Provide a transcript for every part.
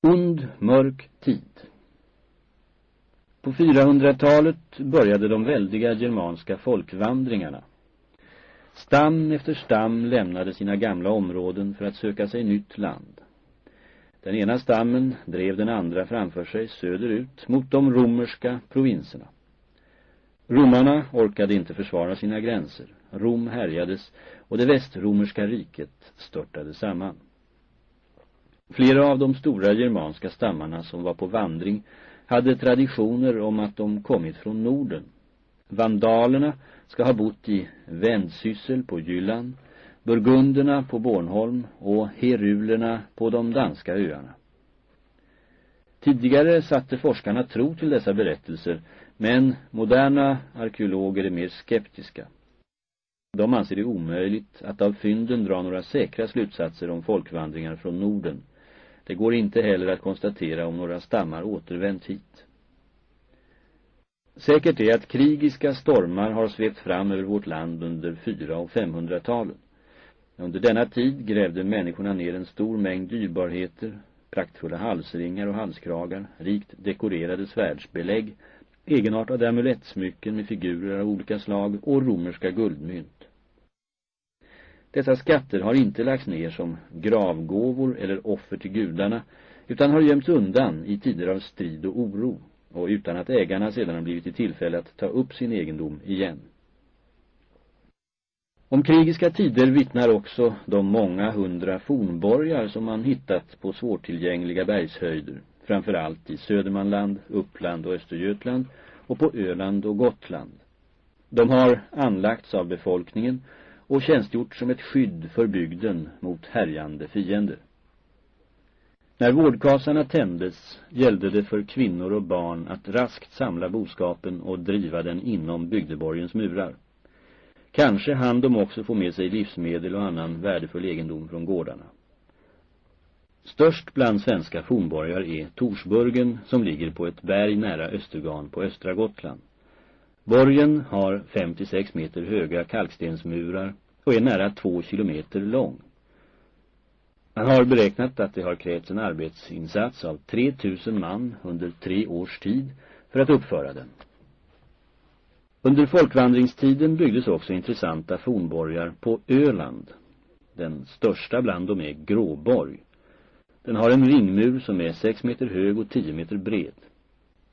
Ond, mörk tid. På 400-talet började de väldiga germanska folkvandringarna. Stam efter stam lämnade sina gamla områden för att söka sig nytt land. Den ena stammen drev den andra framför sig söderut mot de romerska provinserna. Romarna orkade inte försvara sina gränser. Rom härjades och det västromerska riket störtade samman. Flera av de stora germanska stammarna som var på vandring hade traditioner om att de kommit från Norden. Vandalerna ska ha bott i Vändsyssel på Jylland, Burgunderna på Bornholm och Herulerna på de danska öarna. Tidigare satte forskarna tro till dessa berättelser, men moderna arkeologer är mer skeptiska. De anser det omöjligt att av fynden dra några säkra slutsatser om folkvandringar från Norden. Det går inte heller att konstatera om några stammar återvänt hit. Säkert är att krigiska stormar har svept fram över vårt land under 400- och 500-talen. Under denna tid grävde människorna ner en stor mängd dyrbarheter, praktfulla halsringar och halskragar, rikt dekorerade svärdsbelägg, egenartade amulettsmycken med figurer av olika slag och romerska guldmynt. Dessa skatter har inte lagts ner som gravgåvor eller offer till gudarna utan har gömts undan i tider av strid och oro och utan att ägarna sedan har blivit i tillfälle att ta upp sin egendom igen. Om krigiska tider vittnar också de många hundra fornborgar som man hittat på svårtillgängliga bergshöjder, framförallt i Södermanland, Uppland och Östergötland och på Öland och Gotland. De har anlagts av befolkningen och tjänstgjort som ett skydd för bygden mot härjande fiender. När vårdkasarna tändes gällde det för kvinnor och barn att raskt samla boskapen och driva den inom bygdeborgens murar. Kanske hann de också få med sig livsmedel och annan värdefull egendom från gårdarna. Störst bland svenska fornborgar är Torsburgen som ligger på ett berg nära Östergan på östra Gotland. Borgen har 56 meter höga kalkstensmurar och är nära två kilometer lång. Man har beräknat att det har krävts en arbetsinsats av 3000 man under tre års tid för att uppföra den. Under folkvandringstiden byggdes också intressanta fornborgar på Öland. Den största bland dem är Gråborg. Den har en ringmur som är 6 meter hög och 10 meter bred.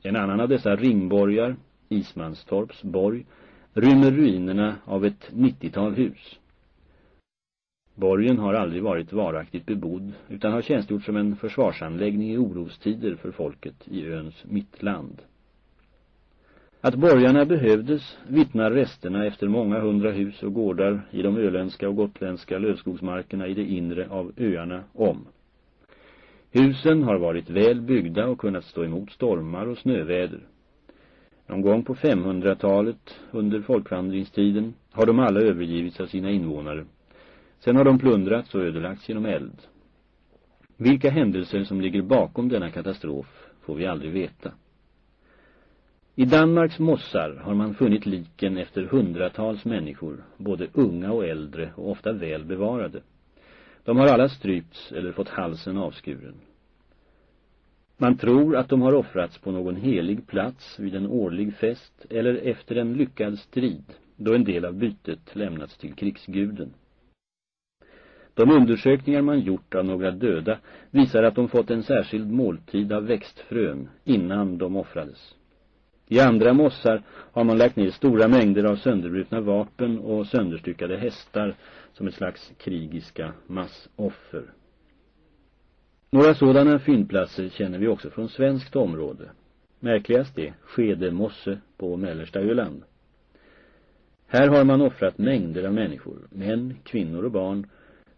En annan av dessa ringborgar Ismanstorps borg, rymmer ruinerna av ett 90-tal hus. Borgen har aldrig varit varaktigt bebodd utan har tjänstgjort som en försvarsanläggning i orostider för folket i öns mittland. Att borgarna behövdes vittnar resterna efter många hundra hus och gårdar i de öländska och gotländska lövskogsmarkerna i det inre av öarna om. Husen har varit väl byggda och kunnat stå emot stormar och snöväder. Någon gång på 500-talet, under folkvandringstiden, har de alla övergivits av sina invånare. Sen har de plundrats och ödelagts genom eld. Vilka händelser som ligger bakom denna katastrof får vi aldrig veta. I Danmarks mossar har man funnit liken efter hundratals människor, både unga och äldre och ofta väl bevarade. De har alla strypts eller fått halsen avskuren. Man tror att de har offrats på någon helig plats vid en årlig fest eller efter en lyckad strid då en del av bytet lämnats till krigsguden. De undersökningar man gjort av några döda visar att de fått en särskild måltid av växtfrön innan de offrades. I andra mossar har man lagt ner stora mängder av sönderbrutna vapen och sönderstyckade hästar som ett slags krigiska massoffer. Några sådana fyndplatser känner vi också från svenskt område. Märkligast är Skedemosse på mellersta Öland. Här har man offrat mängder av människor, män, kvinnor och barn,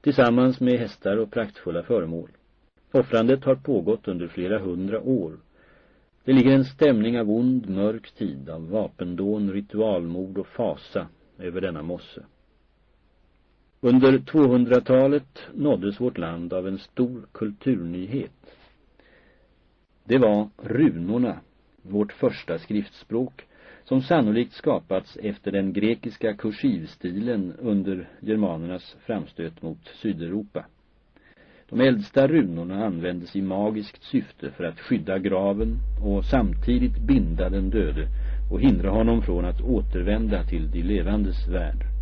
tillsammans med hästar och praktfulla föremål. Offrandet har pågått under flera hundra år. Det ligger en stämning av ond, mörk tid, av vapendån, ritualmord och fasa över denna mosse. Under 200-talet nåddes vårt land av en stor kulturnyhet. Det var runorna, vårt första skriftspråk, som sannolikt skapats efter den grekiska kursivstilen under germanernas framstöt mot Sydeuropa. De äldsta runorna användes i magiskt syfte för att skydda graven och samtidigt binda den döde och hindra honom från att återvända till de levandes värld.